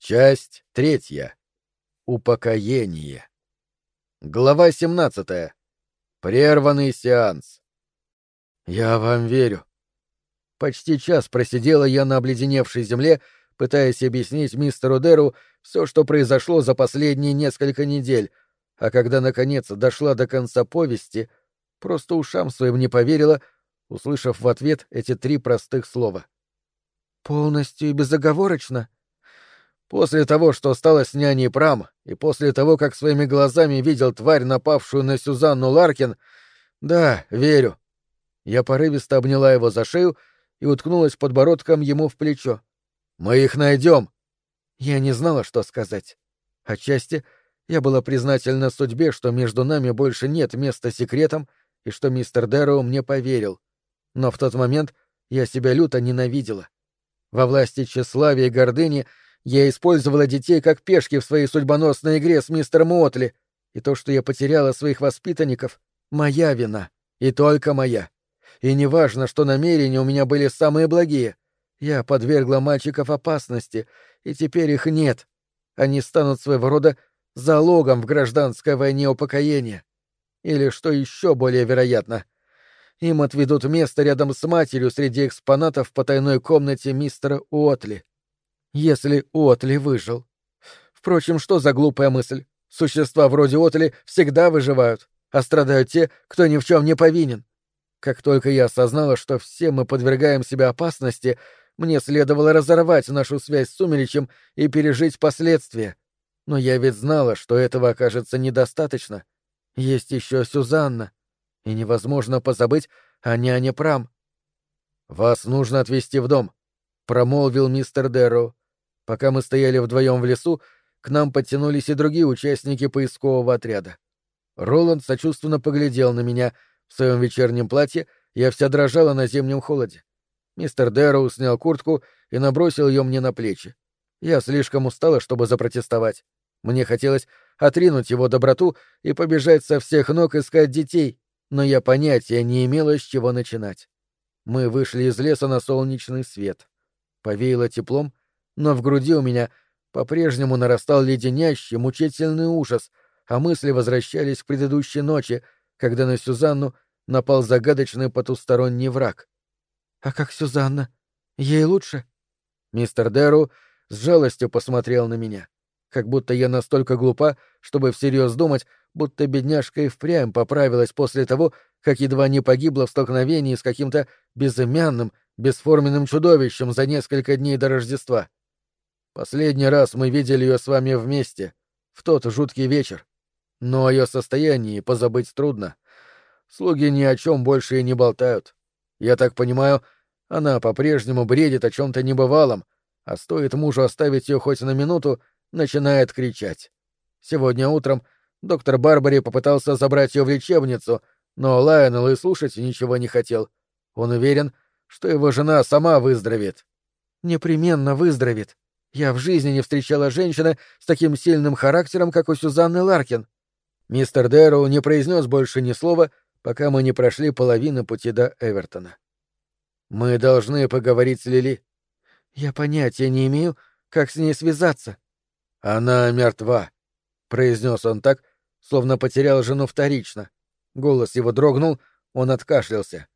Часть третья. Упокоение. Глава 17. Прерванный сеанс. Я вам верю. Почти час просидела я на обледеневшей земле, пытаясь объяснить мистеру Деру все, что произошло за последние несколько недель, а когда, наконец, дошла до конца повести, просто ушам своим не поверила, услышав в ответ эти три простых слова. «Полностью и безоговорочно?» После того, что стало с няней Прам, и после того, как своими глазами видел тварь, напавшую на Сюзанну Ларкин, да, верю. Я порывисто обняла его за шею и уткнулась подбородком ему в плечо. «Мы их найдем!» Я не знала, что сказать. Отчасти я была признательна судьбе, что между нами больше нет места секретам и что мистер Дэроу мне поверил. Но в тот момент я себя люто ненавидела. Во власти тщеславия и гордыни — я использовала детей как пешки в своей судьбоносной игре с мистером Уотли, и то, что я потеряла своих воспитанников, — моя вина, и только моя. И неважно, что намерения у меня были самые благие. Я подвергла мальчиков опасности, и теперь их нет. Они станут своего рода залогом в гражданской войне упокоения. Или, что еще более вероятно, им отведут место рядом с матерью среди экспонатов в потайной комнате мистера Уотли если Отли выжил. Впрочем, что за глупая мысль? Существа вроде Отли всегда выживают, а страдают те, кто ни в чем не повинен. Как только я осознала, что все мы подвергаем себя опасности, мне следовало разорвать нашу связь с Сумеречем и пережить последствия. Но я ведь знала, что этого окажется недостаточно. Есть еще Сюзанна, и невозможно позабыть о няне Прам. «Вас нужно отвезти в дом», — промолвил мистер Дэрроу. Пока мы стояли вдвоем в лесу, к нам подтянулись и другие участники поискового отряда. Роланд сочувственно поглядел на меня. В своем вечернем платье я вся дрожала на зимнем холоде. Мистер Дэрроу снял куртку и набросил ее мне на плечи. Я слишком устала, чтобы запротестовать. Мне хотелось отринуть его доброту и побежать со всех ног искать детей, но я понятия не имела, с чего начинать. Мы вышли из леса на солнечный свет. Повеяло теплом, но в груди у меня по-прежнему нарастал леденящий, мучительный ужас, а мысли возвращались к предыдущей ночи, когда на Сюзанну напал загадочный потусторонний враг. «А как Сюзанна? Ей лучше?» Мистер Дэру с жалостью посмотрел на меня, как будто я настолько глупа, чтобы всерьез думать, будто бедняжка и впрямь поправилась после того, как едва не погибла в столкновении с каким-то безымянным, бесформенным чудовищем за несколько дней до Рождества. Последний раз мы видели ее с вами вместе, в тот жуткий вечер. Но о ее состоянии позабыть трудно. Слуги ни о чем больше и не болтают. Я так понимаю, она по-прежнему бредит о чем-то небывалом, а стоит мужу оставить ее хоть на минуту, начинает кричать. Сегодня утром доктор Барбари попытался забрать ее в лечебницу, но Лайонел и слушать ничего не хотел. Он уверен, что его жена сама выздоровеет. Непременно выздоровеет, я в жизни не встречала женщины с таким сильным характером, как у Сюзанны Ларкин. Мистер Дэроу не произнес больше ни слова, пока мы не прошли половину пути до Эвертона. Мы должны поговорить с Лили. Я понятия не имею, как с ней связаться. Она мертва, произнес он так, словно потерял жену вторично. Голос его дрогнул, он откашлялся.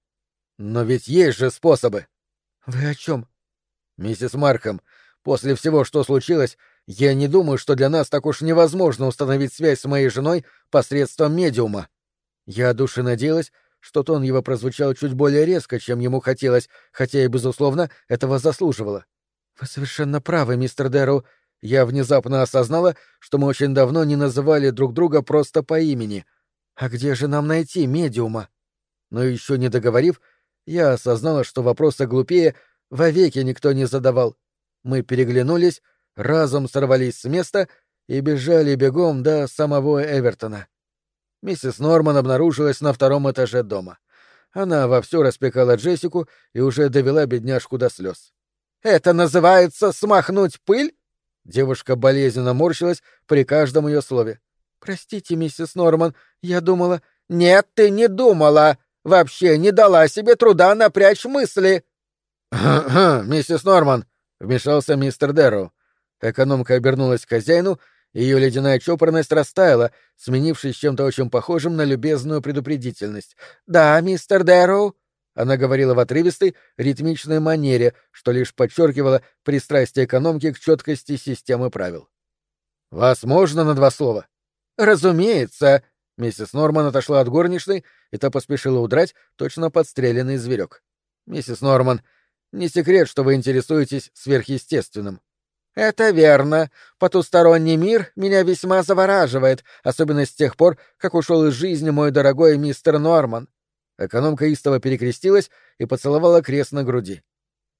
Но ведь есть же способы. Вы о чем? Миссис Марkham, После всего, что случилось, я не думаю, что для нас так уж невозможно установить связь с моей женой посредством медиума. Я от души надеялась, что тон его прозвучал чуть более резко, чем ему хотелось, хотя и, безусловно, этого заслуживало. «Вы совершенно правы, мистер Дэрроу. Я внезапно осознала, что мы очень давно не называли друг друга просто по имени. А где же нам найти медиума?» Но еще не договорив, я осознала, что вопроса глупее вовеки никто не задавал. Мы переглянулись, разом сорвались с места и бежали бегом до самого Эвертона. Миссис Норман обнаружилась на втором этаже дома. Она вовсю распекала Джессику и уже довела бедняжку до слез. «Это называется смахнуть пыль?» Девушка болезненно морщилась при каждом ее слове. «Простите, миссис Норман, я думала...» «Нет, ты не думала! Вообще не дала себе труда напрячь мысли!» «Миссис Норман, вмешался мистер Дэрроу. Экономка обернулась к хозяину, и ее ледяная чопорность растаяла, сменившись чем-то очень похожим на любезную предупредительность. «Да, мистер Дэрроу?» Она говорила в отрывистой, ритмичной манере, что лишь подчеркивало пристрастие экономки к четкости системы правил. «Вас можно на два слова?» «Разумеется!» Миссис Норман отошла от горничной, и та поспешила удрать, точно подстреленный зверек. «Миссис Норман, не секрет, что вы интересуетесь сверхъестественным». «Это верно. Потусторонний мир меня весьма завораживает, особенно с тех пор, как ушел из жизни мой дорогой мистер Норман. Экономка истово перекрестилась и поцеловала крест на груди.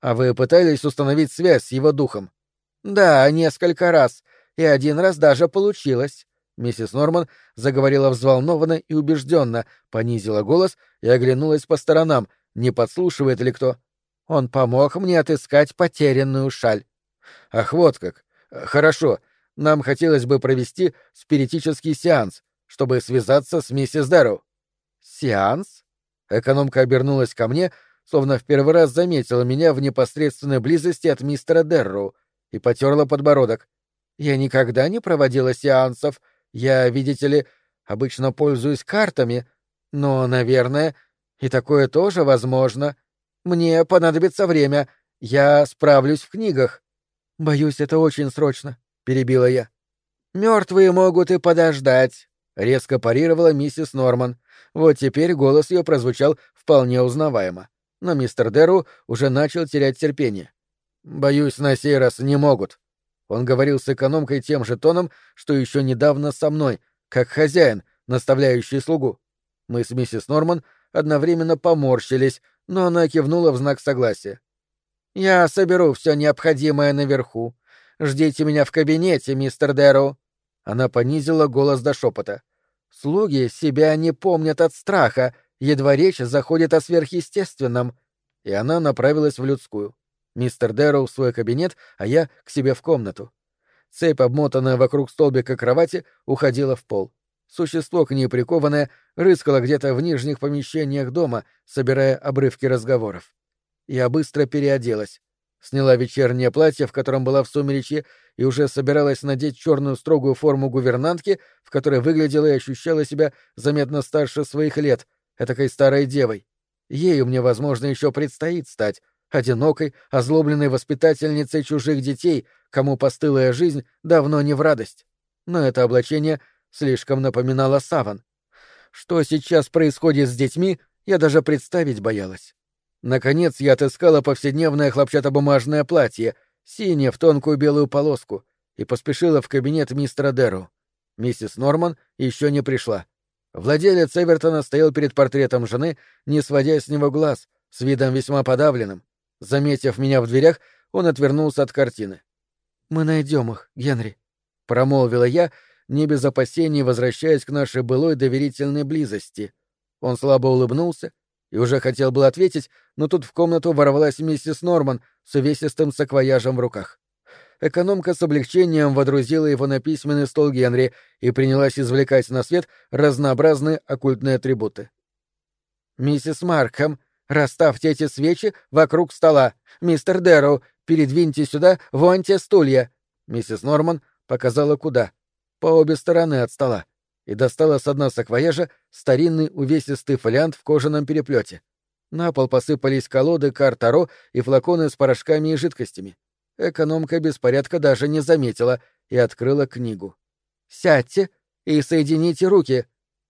«А вы пытались установить связь с его духом?» «Да, несколько раз. И один раз даже получилось». Миссис Норман заговорила взволнованно и убежденно, понизила голос и оглянулась по сторонам, не подслушивает ли кто. «Он помог мне отыскать потерянную шаль». «Ах, вот как. Хорошо. Нам хотелось бы провести спиритический сеанс, чтобы связаться с миссис Дэрроу». «Сеанс?» Экономка обернулась ко мне, словно в первый раз заметила меня в непосредственной близости от мистера Дерроу и потерла подбородок. Я никогда не проводила сеансов. Я, видите ли, обычно пользуюсь картами, но, наверное, и такое тоже возможно. Мне понадобится время. Я справлюсь в книгах. Боюсь, это очень срочно, перебила я. Мертвые могут и подождать, резко парировала миссис Норман. Вот теперь голос ее прозвучал вполне узнаваемо. Но мистер Деру уже начал терять терпение. «Боюсь, на сей раз не могут». Он говорил с экономкой тем же тоном, что еще недавно со мной, как хозяин, наставляющий слугу. Мы с миссис Норман одновременно поморщились, но она кивнула в знак согласия. «Я соберу все необходимое наверху. Ждите меня в кабинете, мистер Дэрроу». Она понизила голос до шепота. Слуги себя не помнят от страха, едва речь заходит о сверхъестественном. И она направилась в людскую. Мистер Дэрроу в свой кабинет, а я к себе в комнату. Цепь, обмотанная вокруг столбика кровати, уходила в пол. Существо, к ней прикованное, рыскало где-то в нижних помещениях дома, собирая обрывки разговоров. Я быстро переоделась. Сняла вечернее платье, в котором была в сумеречье, и уже собиралась надеть черную строгую форму гувернантки, в которой выглядела и ощущала себя заметно старше своих лет, этакой старой девой. Ею мне, возможно, еще предстоит стать, одинокой, озлобленной воспитательницей чужих детей, кому постылая жизнь давно не в радость. Но это облачение слишком напоминало саван. Что сейчас происходит с детьми, я даже представить боялась. Наконец я отыскала повседневное хлопчатобумажное платье, синее в тонкую белую полоску, и поспешила в кабинет мистера Деру. Миссис Норман еще не пришла. Владелец Эвертона стоял перед портретом жены, не сводя с него глаз, с видом весьма подавленным. Заметив меня в дверях, он отвернулся от картины. «Мы найдем их, Генри», — промолвила я, не без опасений возвращаясь к нашей былой доверительной близости. Он слабо улыбнулся, и уже хотел был ответить, но тут в комнату ворвалась миссис Норман с увесистым саквояжем в руках. Экономка с облегчением водрузила его на письменный стол Генри и принялась извлекать на свет разнообразные оккультные атрибуты. «Миссис Маркхэм, расставьте эти свечи вокруг стола. Мистер Дэрроу, передвиньте сюда вон те стулья». Миссис Норман показала куда. По обе стороны от стола и достала с дна саквояжа старинный увесистый фолиант в кожаном переплете. На пол посыпались колоды карт Таро и флаконы с порошками и жидкостями. Экономка беспорядка даже не заметила и открыла книгу. «Сядьте и соедините руки».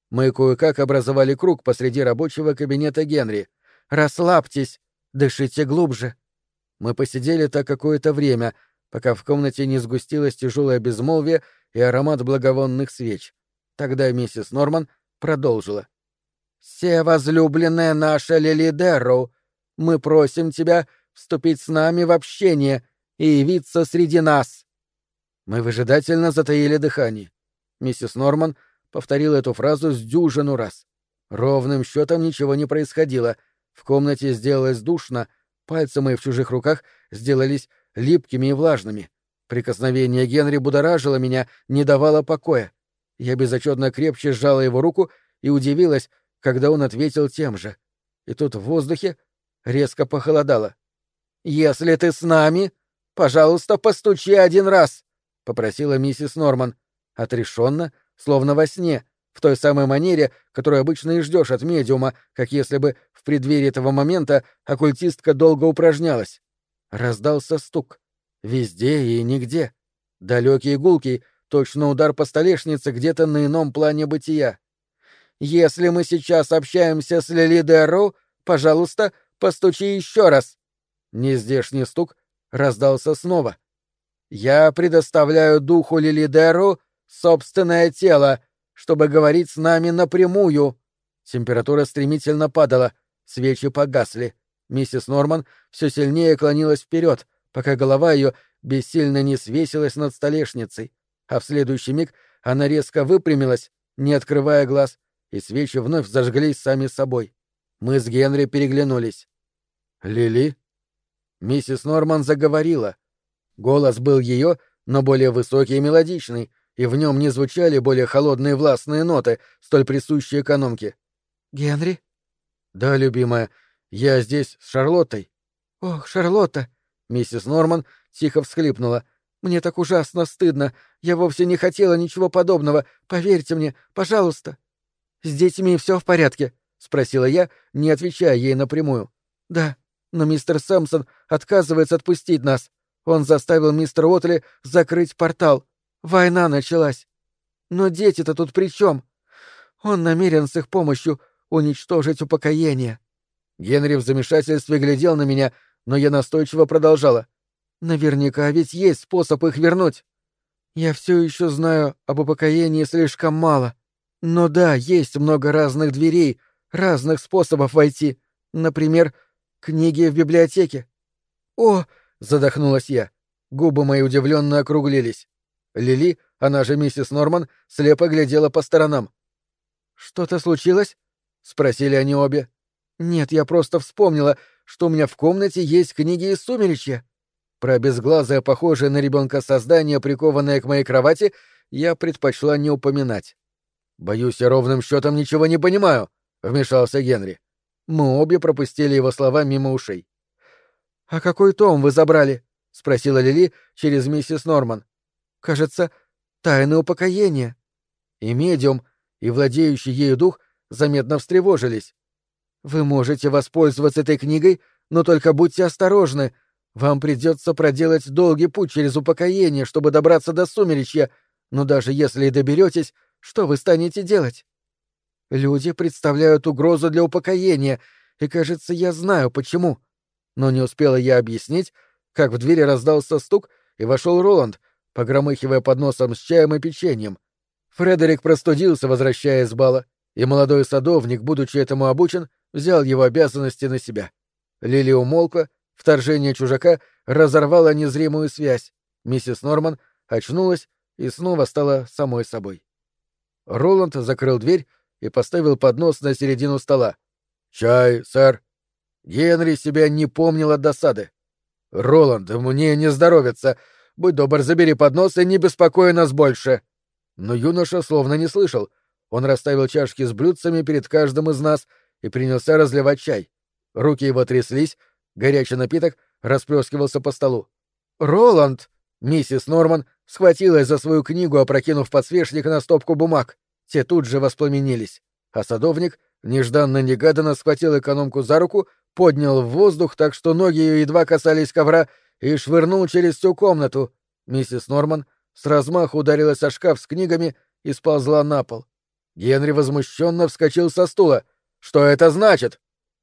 Мы кое-как образовали круг посреди рабочего кабинета Генри. «Расслабьтесь, дышите глубже». Мы посидели так какое-то время, пока в комнате не сгустилось тяжелое безмолвие и аромат благовонных свеч. Тогда миссис Норман продолжила. «Все возлюбленная наша Лили Дерроу, мы просим тебя вступить с нами в общение и явиться среди нас». Мы выжидательно затаили дыхание. Миссис Норман повторила эту фразу с дюжину раз. Ровным счетом ничего не происходило. В комнате сделалось душно, пальцы мои в чужих руках сделались липкими и влажными. Прикосновение Генри будоражило меня, не давало покоя. Я безотчетно крепче сжала его руку и удивилась, когда он ответил тем же. И тут в воздухе резко похолодало. «Если ты с нами, пожалуйста, постучи один раз!» — попросила миссис Норман. Отрешенно, словно во сне, в той самой манере, которую обычно и ждешь от медиума, как если бы в преддверии этого момента оккультистка долго упражнялась. Раздался стук. Везде и нигде. Далекий и гулкий, точно удар по столешнице где-то на ином плане бытия. «Если мы сейчас общаемся с Лили Дэрроу, пожалуйста, постучи еще раз!» Нездешний стук раздался снова. «Я предоставляю духу Лилидеру собственное тело, чтобы говорить с нами напрямую». Температура стремительно падала, свечи погасли. Миссис Норман все сильнее клонилась вперед, пока голова ее бессильно не свесилась над столешницей, а в следующий миг она резко выпрямилась, не открывая глаз, и свечи вновь зажглись сами собой. Мы с Генри переглянулись. «Лили?» Миссис Норман заговорила. Голос был ее, но более высокий и мелодичный, и в нем не звучали более холодные властные ноты, столь присущие экономке. «Генри?» «Да, любимая, я здесь с Шарлоттой». «Ох, Шарлотта!» Миссис Норман тихо всхлипнула. «Мне так ужасно стыдно. Я вовсе не хотела ничего подобного. Поверьте мне, пожалуйста». «С детьми все в порядке?» — спросила я, не отвечая ей напрямую. «Да, но мистер Сэмпсон отказывается отпустить нас. Он заставил мистера Отли закрыть портал. Война началась. Но дети-то тут при чем? Он намерен с их помощью уничтожить упокоение. Генри в замешательстве глядел на меня, но я настойчиво продолжала. Наверняка ведь есть способ их вернуть. Я все еще знаю об упокоении слишком мало. Но да, есть много разных дверей, разных способов войти. Например, книги в библиотеке. О, задохнулась я. Губы мои удивленно округлились. Лили, она же миссис Норман, слепо глядела по сторонам. «Что-то случилось?» — спросили они обе. «Нет, я просто вспомнила, что у меня в комнате есть книги из сумеречья». Про безглазое, похожее на ребенка создание, прикованное к моей кровати, я предпочла не упоминать. «Боюсь, я ровным счетом ничего не понимаю», — вмешался Генри. Мы обе пропустили его слова мимо ушей. «А какой том вы забрали?» — спросила Лили через миссис Норман. Кажется, тайны упокоения. И медиум, и владеющий ею дух заметно встревожились. Вы можете воспользоваться этой книгой, но только будьте осторожны. Вам придется проделать долгий путь через упокоение, чтобы добраться до сумеречья, но даже если и доберетесь, что вы станете делать? Люди представляют угрозу для упокоения, и, кажется, я знаю, почему. Но не успела я объяснить, как в двери раздался стук, и вошел Роланд — погромыхивая подносом с чаем и печеньем. Фредерик простудился, возвращаясь с бала, и молодой садовник, будучи этому обучен, взял его обязанности на себя. Лили умолкла, вторжение чужака разорвало незримую связь. Миссис Норман очнулась и снова стала самой собой. Роланд закрыл дверь и поставил поднос на середину стола. «Чай, сэр». Генри себя не помнил от досады. «Роланд, мне не здоровится. Будь добр, забери поднос и не беспокой нас больше. Но юноша словно не слышал. Он расставил чашки с блюдцами перед каждым из нас и принялся разливать чай. Руки его тряслись, горячий напиток расплескивался по столу. «Роланд!» Миссис Норман схватилась за свою книгу, опрокинув подсвечник на стопку бумаг. Те тут же воспламенились. А садовник нежданно-негаданно схватил экономку за руку, поднял в воздух так, что ноги ее едва касались ковра, и швырнул через всю комнату. Миссис Норман с размаху ударилась о шкаф с книгами и сползла на пол. Генри возмущенно вскочил со стула. «Что это значит?»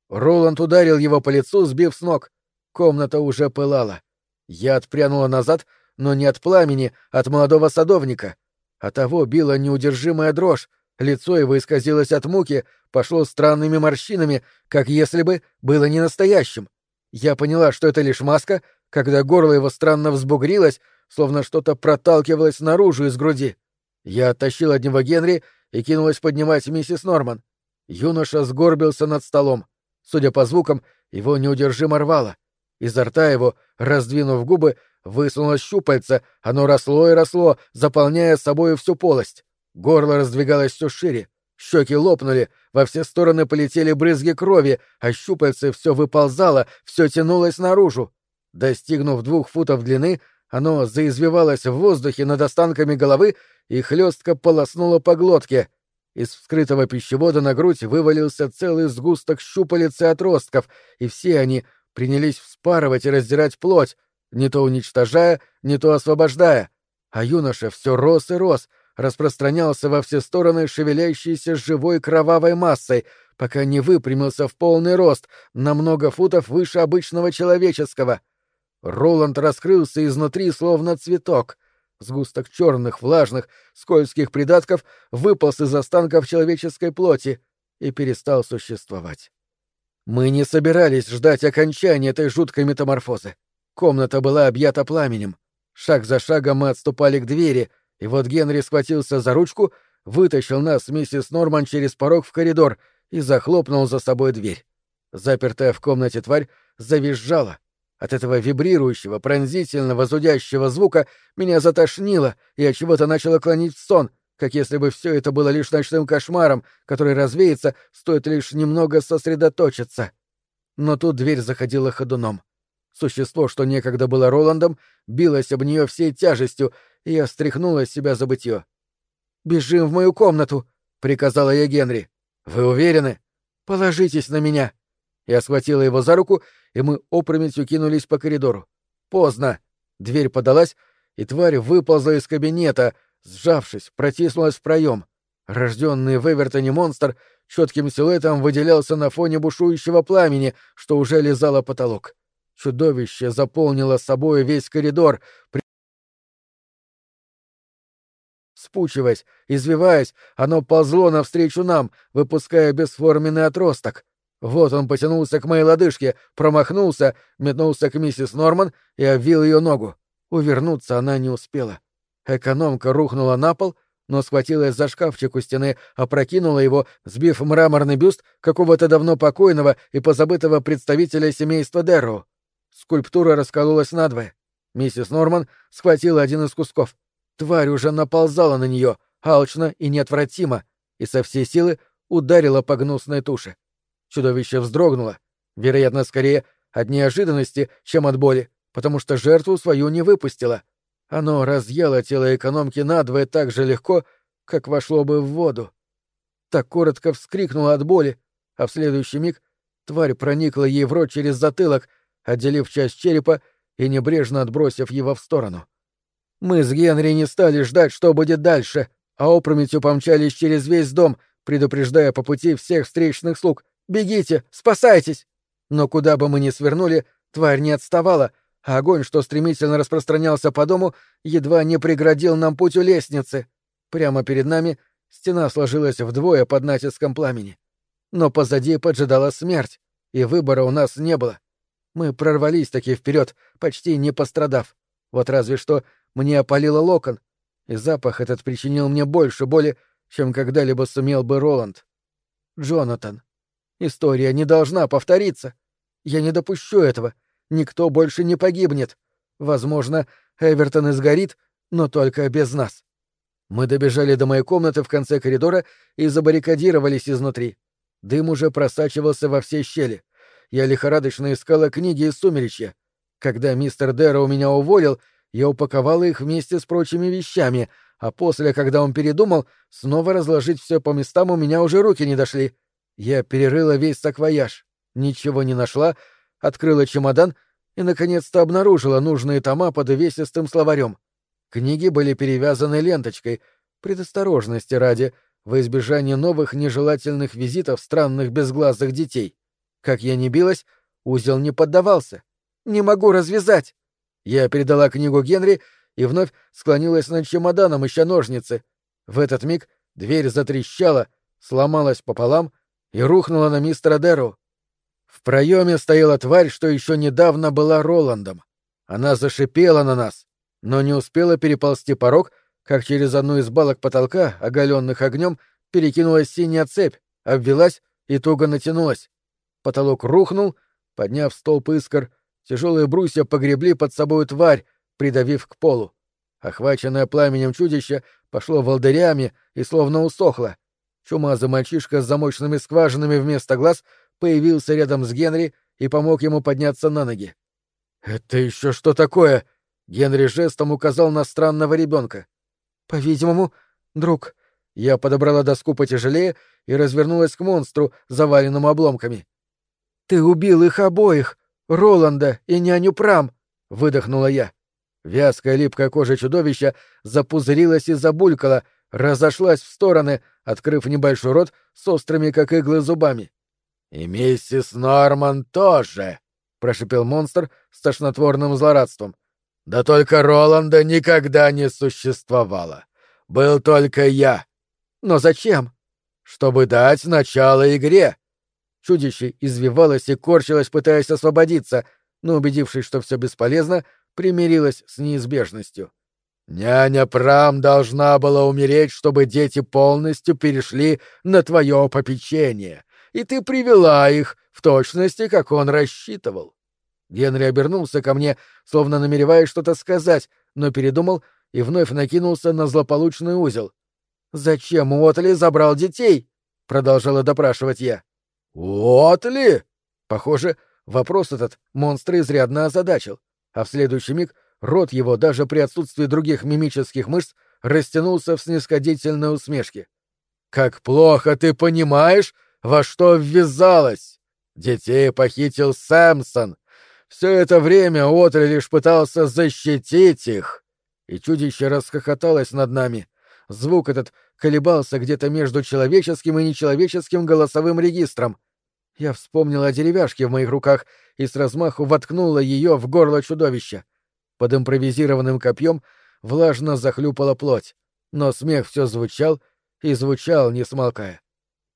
Роланд ударил его по лицу, сбив с ног. Комната уже пылала. Я отпрянула назад, но не от пламени, от молодого садовника. А того била неудержимая дрожь, лицо его исказилось от муки, пошло странными морщинами, как если бы было не настоящим. Я поняла, что это лишь маска, когда горло его странно взбугрилось, словно что-то проталкивалось наружу из груди. Я оттащил от него Генри и кинулась поднимать миссис Норман. Юноша сгорбился над столом. Судя по звукам, его неудержимо рвало. Изо рта его, раздвинув губы, высунулось щупальце, оно росло и росло, заполняя собой всю полость. Горло раздвигалось все шире, щеки лопнули, во все стороны полетели брызги крови, а щупальце все выползало, все тянулось наружу. Достигнув двух футов длины, оно заизвивалось в воздухе над останками головы и хлестко полоснуло по глотке. Из вскрытого пищевода на грудь вывалился целый сгусток щупалец и отростков, и все они принялись вспарывать и раздирать плоть, не то уничтожая, не то освобождая. А юноша все рос и рос, распространялся во все стороны шевелящейся живой кровавой массой, пока не выпрямился в полный рост, на много футов выше обычного человеческого. Роланд раскрылся изнутри, словно цветок. Сгусток черных, влажных, скользких придатков выполз из останков человеческой плоти и перестал существовать. Мы не собирались ждать окончания этой жуткой метаморфозы. Комната была объята пламенем. Шаг за шагом мы отступали к двери, и вот Генри схватился за ручку, вытащил нас с миссис Норман через порог в коридор и захлопнул за собой дверь. Запертая в комнате тварь завизжала — от этого вибрирующего, пронзительного, зудящего звука меня затошнило, и я чего-то начало клонить в сон, как если бы все это было лишь ночным кошмаром, который развеется, стоит лишь немного сосредоточиться. Но тут дверь заходила ходуном. Существо, что некогда было Роландом, билось об нее всей тяжестью, и я стряхнула с себя забытье. «Бежим в мою комнату!» — приказала я Генри. «Вы уверены? Положитесь на меня!» Я схватила его за руку и мы опрометью кинулись по коридору. Поздно. Дверь подалась, и тварь выползла из кабинета, сжавшись, протиснулась в проем. Рожденный в Эвертоне монстр четким силуэтом выделялся на фоне бушующего пламени, что уже лизало потолок. Чудовище заполнило собой весь коридор, при... Спучиваясь, извиваясь, оно ползло навстречу нам, выпуская бесформенный отросток. Вот он потянулся к моей лодыжке, промахнулся, метнулся к миссис Норман и обвил ее ногу. Увернуться она не успела. Экономка рухнула на пол, но схватилась за шкафчик у стены, опрокинула его, сбив мраморный бюст какого-то давно покойного и позабытого представителя семейства Дерроу. Скульптура раскололась надвое. Миссис Норман схватила один из кусков. Тварь уже наползала на нее, алчно и неотвратимо, и со всей силы ударила по гнусной туше. Чудовище вздрогнуло, вероятно, скорее от неожиданности, чем от боли, потому что жертву свою не выпустило. Оно разъело тело экономки надвое так же легко, как вошло бы в воду. Так коротко вскрикнула от боли, а в следующий миг тварь проникла ей в рот через затылок, отделив часть черепа и небрежно отбросив его в сторону. Мы с Генри не стали ждать, что будет дальше, а опрометью помчались через весь дом, предупреждая по пути всех встречных слуг, Бегите! Спасайтесь!» Но куда бы мы ни свернули, тварь не отставала, а огонь, что стремительно распространялся по дому, едва не преградил нам путь у лестницы. Прямо перед нами стена сложилась вдвое под натиском пламени. Но позади поджидала смерть, и выбора у нас не было. Мы прорвались таки вперед, почти не пострадав. Вот разве что мне опалило локон, и запах этот причинил мне больше боли, чем когда-либо сумел бы Роланд. Джонатан. История не должна повториться. Я не допущу этого. Никто больше не погибнет. Возможно, Эвертон изгорит, но только без нас. Мы добежали до моей комнаты в конце коридора и забаррикадировались изнутри. Дым уже просачивался во все щели. Я лихорадочно искала книги из сумеречья. Когда мистер Дэра у меня уволил, я упаковала их вместе с прочими вещами, а после, когда он передумал, снова разложить все по местам у меня уже руки не дошли. Я перерыла весь саквояж, ничего не нашла, открыла чемодан и, наконец-то, обнаружила нужные тома под увесистым словарем. Книги были перевязаны ленточкой, предосторожности ради, во избежание новых нежелательных визитов странных безглазых детей. Как я не билась, узел не поддавался. «Не могу развязать!» Я передала книгу Генри и вновь склонилась над чемоданом, ища ножницы. В этот миг дверь затрещала, сломалась пополам и рухнула на мистера Деру. В проеме стояла тварь, что еще недавно была Роландом. Она зашипела на нас, но не успела переползти порог, как через одну из балок потолка, оголенных огнем, перекинулась синяя цепь, обвелась и туго натянулась. Потолок рухнул, подняв столб искр, тяжелые брусья погребли под собой тварь, придавив к полу. Охваченное пламенем чудище пошло волдырями и словно усохло. Чумазый мальчишка с замочными скважинами вместо глаз появился рядом с Генри и помог ему подняться на ноги. Это еще что такое? Генри жестом указал на странного ребенка. По-видимому, друг. Я подобрала доску потяжелее и развернулась к монстру, заваленному обломками. Ты убил их обоих, Роланда и няню Прам, выдохнула я. Вязкая липкая кожа чудовища запузырилась и забулькала, разошлась в стороны, открыв небольшой рот с острыми, как иглы, зубами. «И миссис Норман тоже!» — прошипел монстр с тошнотворным злорадством. «Да только Роланда никогда не существовало. Был только я». «Но зачем?» «Чтобы дать начало игре». Чудище извивалось и корчилось, пытаясь освободиться, но, убедившись, что все бесполезно, примирилась с неизбежностью. «Няня Прам должна была умереть, чтобы дети полностью перешли на твое попечение, и ты привела их в точности, как он рассчитывал». Генри обернулся ко мне, словно намереваясь что-то сказать, но передумал и вновь накинулся на злополучный узел. «Зачем Уотли забрал детей?» — продолжала допрашивать я. «Уотли?» Похоже, вопрос этот монстра изрядно озадачил, а в следующий миг — Рот его, даже при отсутствии других мимических мышц, растянулся в снисходительной усмешке. «Как плохо ты понимаешь, во что ввязалась! Детей похитил Сэмсон. Все это время Отри лишь пытался защитить их!» И чудище расхохоталось над нами. Звук этот колебался где-то между человеческим и нечеловеческим голосовым регистром. Я вспомнила о деревяшке в моих руках и с размаху воткнула ее в горло чудовища. Под импровизированным копьем влажно захлюпала плоть, но смех все звучал и звучал, не смолкая.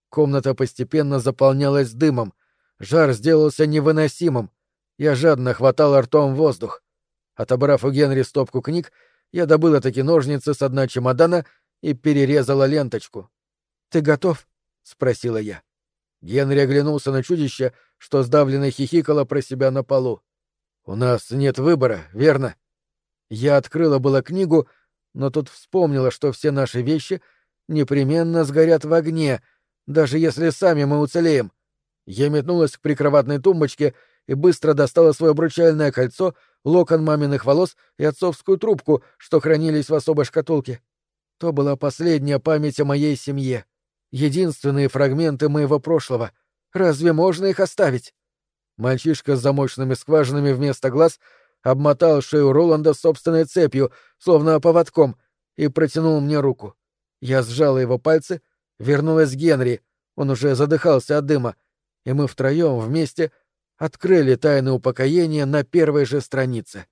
Комната постепенно заполнялась дымом, жар сделался невыносимым. Я жадно хватал ртом воздух. Отобрав у Генри стопку книг, я добыла таки ножницы с дна чемодана и перерезала ленточку. «Ты готов?» — спросила я. Генри оглянулся на чудище, что сдавленно хихикало про себя на полу. «У нас нет выбора, верно?» Я открыла была книгу, но тут вспомнила, что все наши вещи непременно сгорят в огне, даже если сами мы уцелеем. Я метнулась к прикроватной тумбочке и быстро достала свое обручальное кольцо, локон маминых волос и отцовскую трубку, что хранились в особой шкатулке. То была последняя память о моей семье. Единственные фрагменты моего прошлого. Разве можно их оставить? Мальчишка с замочными скважинами вместо глаз обмотал шею Роланда собственной цепью, словно поводком, и протянул мне руку. Я сжала его пальцы, вернулась Генри, он уже задыхался от дыма, и мы втроем вместе открыли тайны упокоения на первой же странице.